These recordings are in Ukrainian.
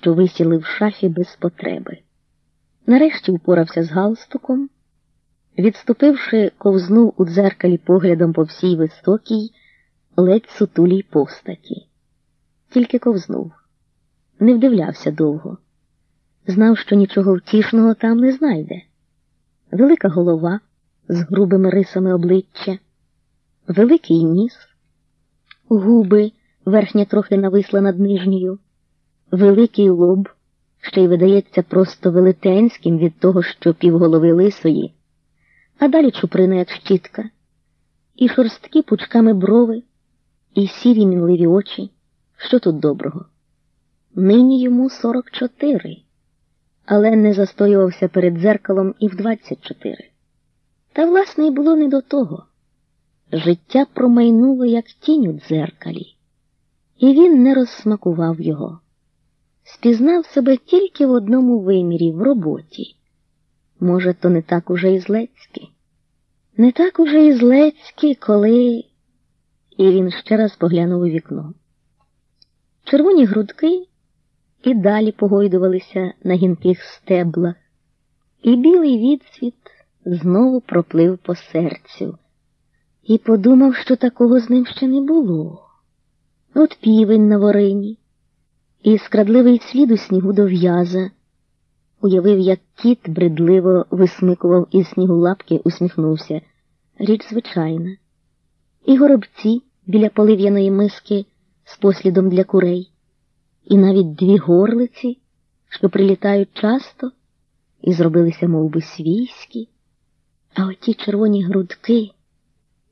що висіли в шафі без потреби. Нарешті впорався з галстуком, відступивши, ковзнув у дзеркалі поглядом по всій високій, ледь сутулій постаті. Тільки ковзнув, не вдивлявся довго, знав, що нічого втішного там не знайде. Велика голова з грубими рисами обличчя, великий ніс, губи верхня трохи нависла над нижньою, великий лоб, що й видається просто велетенським від того, що півголови лисої, а далі чуприна, як щітка, і шорсткі пучками брови, і сірі мінливі очі. Що тут доброго? Нині йому сорок чотири, але не застоювався перед дзеркалом і в двадцять чотири. Та, власне, й було не до того. Життя промайнуло, як тінь у дзеркалі і він не розсмакував його. Спізнав себе тільки в одному вимірі в роботі. Може, то не так уже і злецьки. Не так уже і злецьки, коли. І він ще раз поглянув у вікно. Червоні грудки і далі погойдувалися на гінких стеблах, і білий відсвіт знову проплив по серцю, і подумав, що такого з ним ще не було. От півень на ворині, і скрадливий слід у снігу до в'яза. Уявив, як кіт бредливо висмикував із снігу лапки, усміхнувся. Річ звичайна. І горобці біля полив'яної миски з послідом для курей, і навіть дві горлиці, що прилітають часто і зробилися мов би, свійські, а оті червоні грудки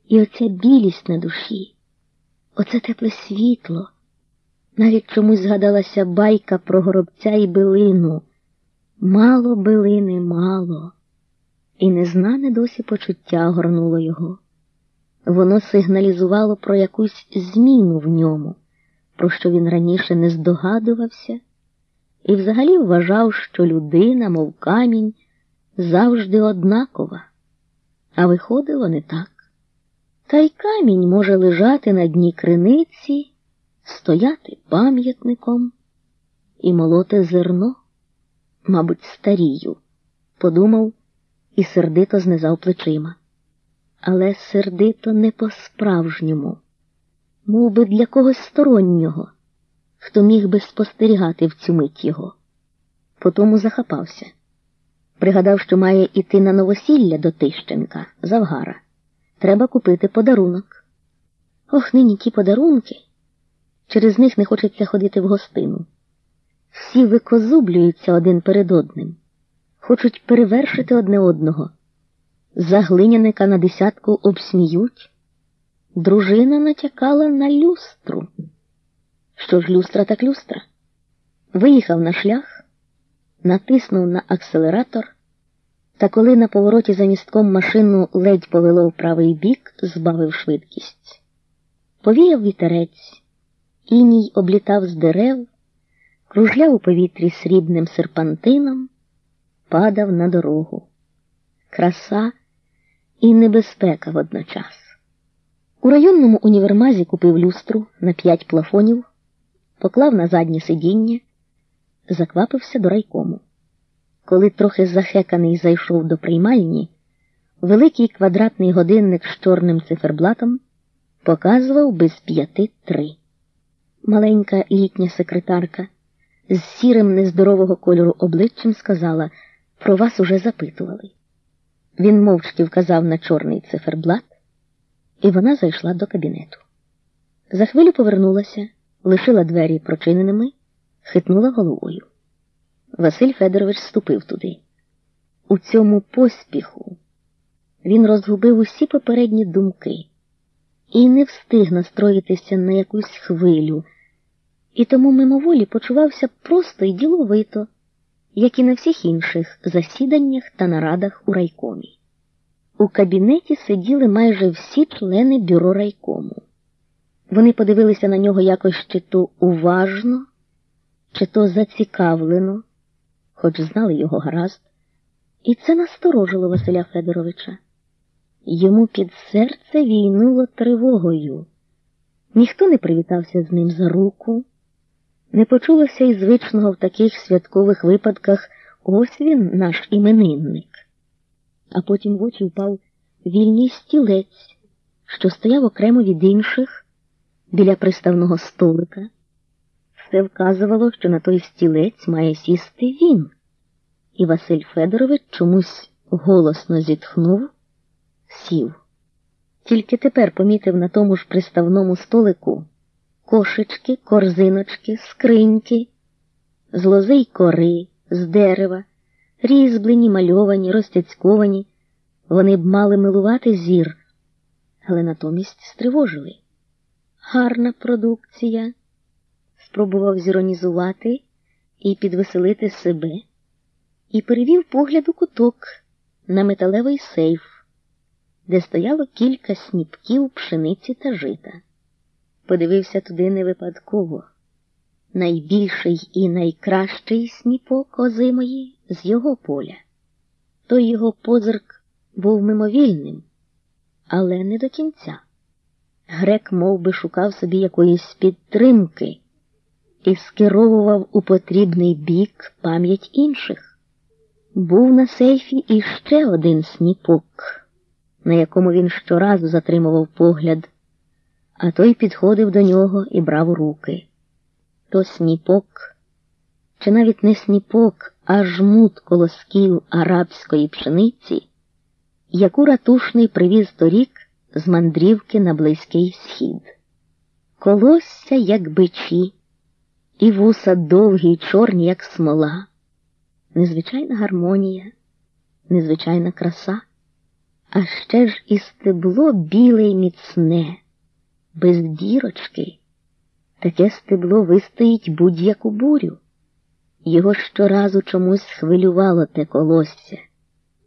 і оця білість на душі. Оце тепле світло. Навіть чомусь згадалася байка про горобця і билину. Мало билини, мало, і незнане досі почуття горнуло його. Воно сигналізувало про якусь зміну в ньому, про що він раніше не здогадувався, і взагалі вважав, що людина, мов камінь, завжди однакова, а виходило не так. Та й камінь може лежати на дні криниці, стояти пам'ятником і молоте зерно, мабуть, старію, подумав і сердито знизав плечима. Але сердито не по-справжньому, мов би для когось стороннього, хто міг би спостерігати в цю мить його. Потому захапався. Пригадав, що має іти на новосілля до Тищенка, Завгара. Треба купити подарунок. Ох, нині ті подарунки. Через них не хочеться ходити в гостину. Всі викозублюються один перед одним, хочуть перевершити одне одного. Заглиняника на десятку обсміють. Дружина натякала на люстру. Що ж, люстра так люстра? Виїхав на шлях, натиснув на акселератор. Та коли на повороті за містком машину ледь повело в правий бік, збавив швидкість. Повіяв вітерець, іній облітав з дерев, кружляв у повітрі срібним серпантином, падав на дорогу. Краса і небезпека водночас. У районному універмазі купив люстру на п'ять плафонів, поклав на заднє сидіння, заквапився до райкому. Коли трохи захеканий зайшов до приймальні, великий квадратний годинник з чорним циферблатом показував без п'яти три. Маленька літня секретарка з сірим нездорового кольору обличчям сказала про вас уже запитували. Він мовчки вказав на чорний циферблат, і вона зайшла до кабінету. За хвилю повернулася, лишила двері прочиненими, хитнула головою. Василь Федорович ступив туди. У цьому поспіху він розгубив усі попередні думки і не встиг настроїтися на якусь хвилю, і тому мимоволі почувався просто і діловито, як і на всіх інших засіданнях та нарадах у райкомі. У кабінеті сиділи майже всі члени бюро райкому. Вони подивилися на нього якось чи то уважно, чи то зацікавлено хоч знали його гаразд, і це насторожило Василя Федоровича. Йому під серце війнуло тривогою. Ніхто не привітався з ним за руку, Не почулося й звичного в таких святкових випадках ось він, наш іменинник. А потім в очі впав вільний стілець, що стояв окремо від інших біля приставного столика. Все вказувало, що на той стілець має сісти він. І Василь Федорович чомусь голосно зітхнув, сів. Тільки тепер помітив на тому ж приставному столику кошечки, корзиночки, скриньки, з лози й кори, з дерева, різьблені, мальовані, розтяцьковані. Вони б мали милувати зір, але натомість стривожили. Гарна продукція, спробував зіронізувати і підвеселити себе, і перевів погляд у куток на металевий сейф, де стояло кілька сніпків пшениці та жита. Подивився туди не випадково. Найбільший і найкращий сніпок озимої з його поля. Той його позирк був мимовільним, але не до кінця. Грек мов би, шукав собі якоїсь підтримки і скеровував у потрібний бік пам'ять інших. Був на сейфі іще один сніпок, на якому він щоразу затримував погляд, а той підходив до нього і брав руки. То сніпок, чи навіть не сніпок, а жмут колосків арабської пшениці, яку ратушний привіз торік з мандрівки на Близький Схід. Колосся, як бичі, і вуса довгі й чорні, як смола, незвичайна гармонія, незвичайна краса, а ще ж і стебло біле й міцне, без дірочки. Таке стебло вистоїть будь-яку бурю. Його щоразу чомусь хвилювало те колосся.